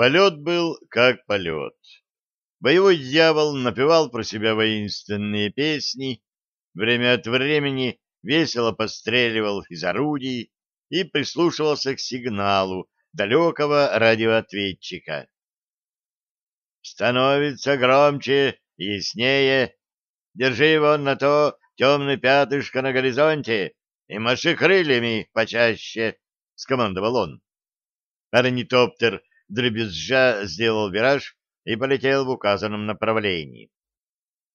Полет был как полет. Боевой дьявол напевал про себя воинственные песни, время от времени весело постреливал из орудий и прислушивался к сигналу далекого радиоответчика. «Становится громче яснее. Держи его на то темное пятышко на горизонте и маши крыльями почаще», — скомандовал он. Орнитоптер дребезжа сделал вираж и полетел в указанном направлении.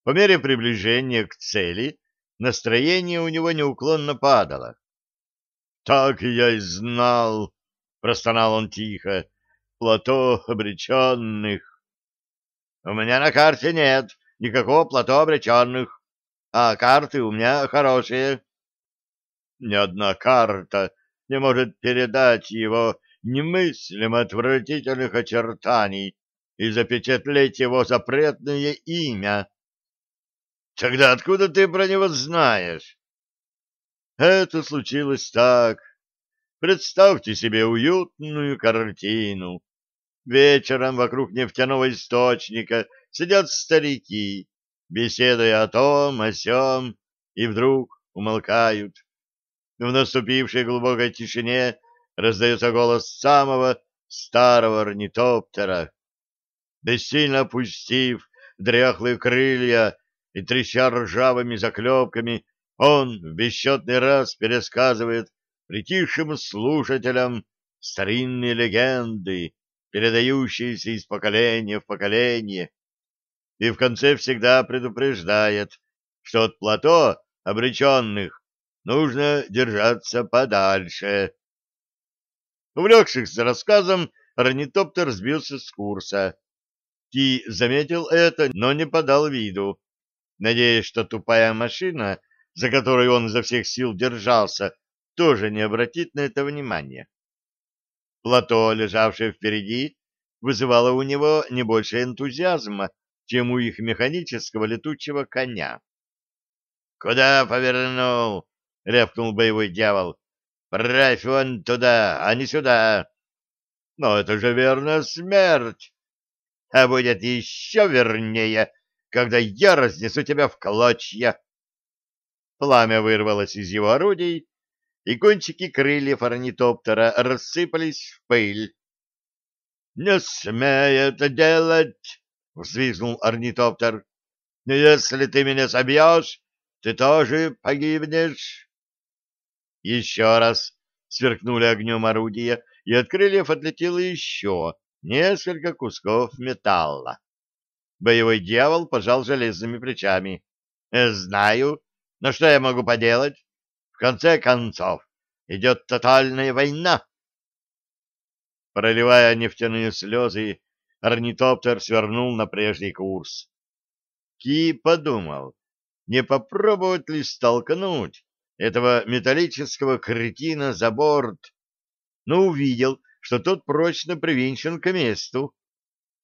По мере приближения к цели настроение у него неуклонно падало. «Так я и знал!» — простонал он тихо. «Плато обреченных!» «У меня на карте нет никакого плато обреченных, а карты у меня хорошие». «Ни одна карта не может передать его немыслимо отвратительных очертаний и запечатлеть его запретное имя. Тогда откуда ты про него знаешь? Это случилось так. Представьте себе уютную картину. Вечером вокруг нефтяного источника сидят старики, беседуя о том, о сём, и вдруг умолкают. В наступившей глубокой тишине раздается голос самого старого орнитоптера. Бессильно опустив дряхлые крылья и треща ржавыми заклепками, он в бесчетный раз пересказывает притихшим слушателям старинные легенды, передающиеся из поколения в поколение, и в конце всегда предупреждает, что от плато обреченных нужно держаться подальше. Увлекшись рассказом, орнитоптер сбился с курса. Ки заметил это, но не подал виду, надеясь, что тупая машина, за которой он изо всех сил держался, тоже не обратит на это внимания. Плато, лежавшее впереди, вызывало у него не больше энтузиазма, чем у их механического летучего коня. — Куда повернул? — рявкнул боевой дьявол. Правь вон туда, а не сюда. Но это же верно смерть. А будет еще вернее, когда я разнесу тебя в клочья. Пламя вырвалось из его орудий, и кончики крыльев орнитоптера рассыпались в пыль. — Не смей это делать! — взвизгнул орнитоптер. — Если ты меня собьешь, ты тоже погибнешь. Еще раз сверкнули огнем орудия, и от крыльев отлетело еще несколько кусков металла. Боевой дьявол пожал железными плечами. «Э, «Знаю, но что я могу поделать? В конце концов, идет тотальная война». Проливая нефтяные слезы, орнитоптер свернул на прежний курс. Ки подумал, не попробовать ли столкнуть этого металлического кретина за борт, но увидел, что тот прочно привинчен к месту.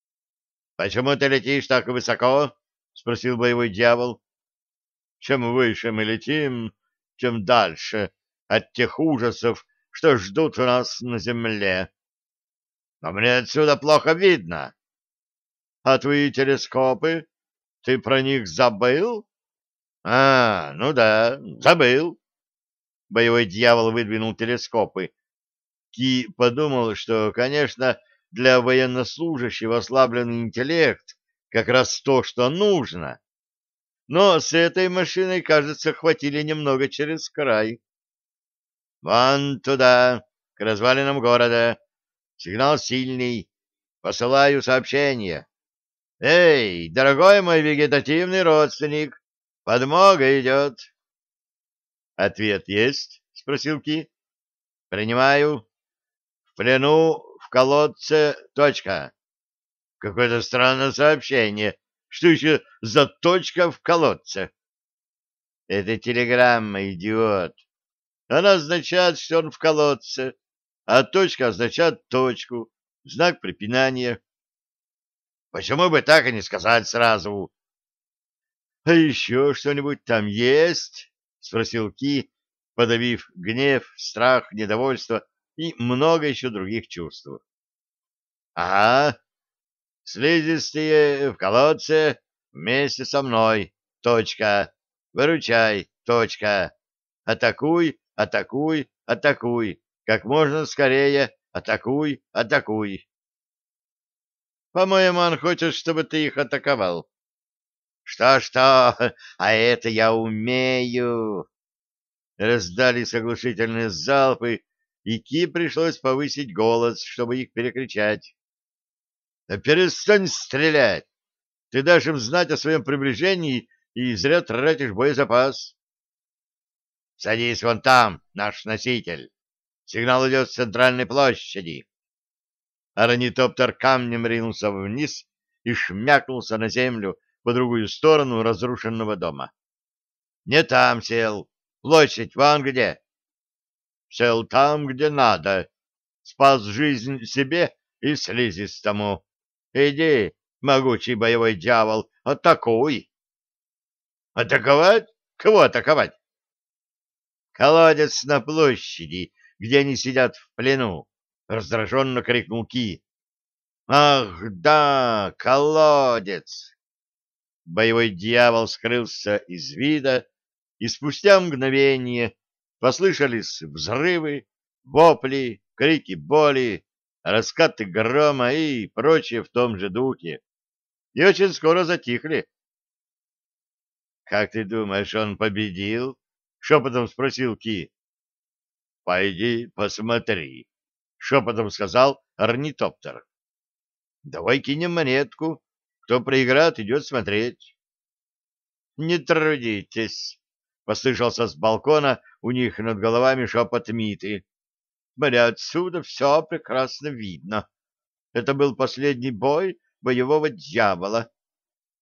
— Почему ты летишь так высоко? — спросил боевой дьявол. — Чем выше мы летим, тем дальше от тех ужасов, что ждут нас на земле. Но мне отсюда плохо видно. А твои телескопы? Ты про них забыл? А, ну да, забыл боевой дьявол выдвинул телескопы. Ки подумал, что, конечно, для военнослужащего ослабленный интеллект как раз то, что нужно. Но с этой машиной, кажется, хватили немного через край. «Вон туда, к развалинам города. Сигнал сильный. Посылаю сообщение. Эй, дорогой мой вегетативный родственник, подмога идет!» Ответ есть? спросил Ки. Принимаю. В плену, в колодце, точка. Какое-то странное сообщение. Что еще за точка в колодце? Это телеграмма, идиот. Она означает, что он в колодце, а точка означает точку, знак препинания. Почему бы так и не сказать сразу? А еще что-нибудь там есть? — спросил Ки, подавив гнев, страх, недовольство и много еще других чувств. Ага. Слизистые в колодце вместе со мной. Точка. Выручай. Точка. Атакуй, атакуй, атакуй. Как можно скорее. Атакуй, атакуй. По-моему, он хочет, чтобы ты их атаковал. Что-что, а это я умею. Раздались оглушительные залпы, и Ки пришлось повысить голос, чтобы их перекричать. Да перестань стрелять! Ты дашь им знать о своем приближении и зря тратишь боезапас. Садись вон там, наш носитель. Сигнал идет с центральной площади. Аронитоптер камнем ринулся вниз и шмякнулся на землю по другую сторону разрушенного дома. Не там сел. Площадь вон где. Сел там, где надо. Спас жизнь себе и слизистому. Иди, могучий боевой дьявол, атакуй. Атаковать? Кого атаковать? Колодец на площади, где они сидят в плену, раздраженно крикнул Ки. Ах, да, колодец! Боевой дьявол скрылся из вида, и спустя мгновение послышались взрывы, вопли, крики боли, раскаты грома и прочее в том же духе. И очень скоро затихли. — Как ты думаешь, он победил? — шепотом спросил Ки. — Пойди посмотри, — шепотом сказал орнитоптер. — Давай кинем монетку. Кто проиграет, идет смотреть. — Не трудитесь, — послышался с балкона у них над головами шепот Миты. Мне отсюда все прекрасно видно. Это был последний бой боевого дьявола.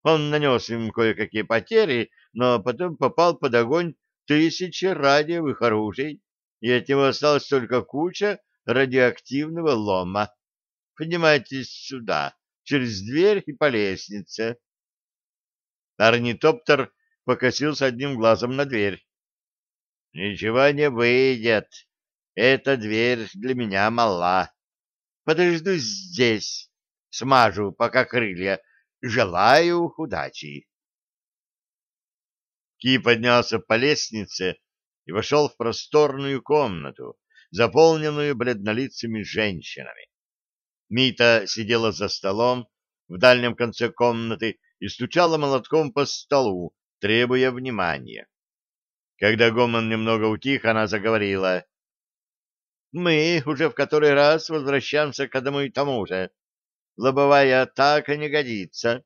Он нанес им кое-какие потери, но потом попал под огонь тысячи радиовых оружий, и от него осталась только куча радиоактивного лома. Поднимайтесь сюда, через дверь и по лестнице. Орнитоптер покосился одним глазом на дверь. — Ничего не выйдет, эта дверь для меня мала. Подожду здесь, смажу пока крылья. Желаю удачи. Ки поднялся по лестнице и вошел в просторную комнату, заполненную бледнолицами женщинами. Мита сидела за столом в дальнем конце комнаты и стучала молотком по столу, требуя внимания. Когда гомон немного утих, она заговорила. Мы уже в который раз возвращаемся к одному и тому же. Лобовая атака не годится.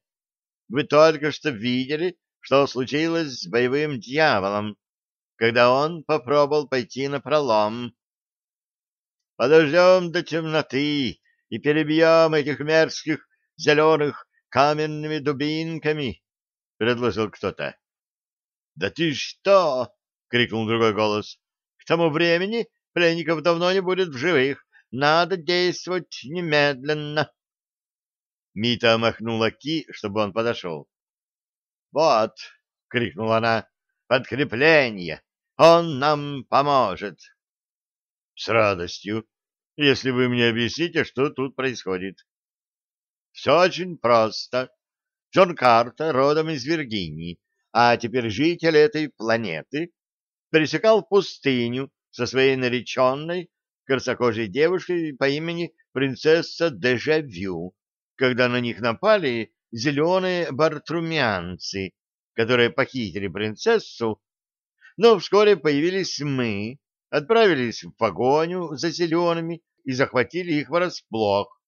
Вы только что видели, что случилось с боевым дьяволом, когда он попробовал пойти на пролом. Подождем до темноты и перебьем этих мерзких зеленых каменными дубинками, — предложил кто-то. — Да ты что? — крикнул другой голос. — К тому времени Пленников давно не будет в живых. Надо действовать немедленно. Мита махнула Ки, чтобы он подошел. «Вот!» — крикнула она. «Подкрепление! Он нам поможет!» «С радостью, если вы мне объясните, что тут происходит». «Все очень просто. Джон Картер родом из Виргинии, а теперь житель этой планеты, пересекал пустыню со своей нареченной, красокожей девушкой по имени принцесса Дежавю, когда на них напали зеленые бартрумянцы, которые похитили принцессу, но вскоре появились мы, отправились в погоню за зелеными и захватили их врасплох.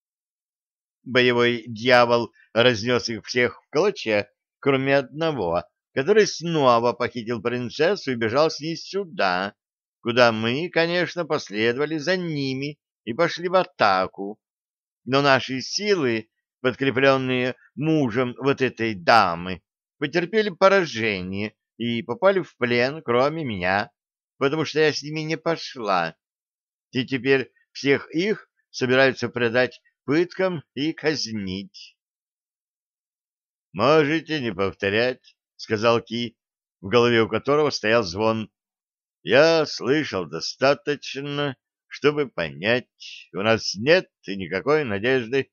Боевой дьявол разнес их всех в клочья, кроме одного, который снова похитил принцессу и бежал с ней сюда, куда мы, конечно, последовали за ними и пошли в атаку. Но наши силы, подкрепленные мужем вот этой дамы, потерпели поражение и попали в плен, кроме меня, потому что я с ними не пошла. И теперь всех их собираются предать пыткам и казнить. «Можете не повторять», — сказал Ки, в голове у которого стоял звон я слышал достаточно, чтобы понять, у нас нет никакой надежды.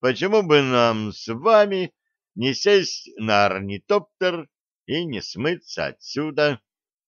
почему бы нам с вами не сесть на орнитоптер и не смыться отсюда?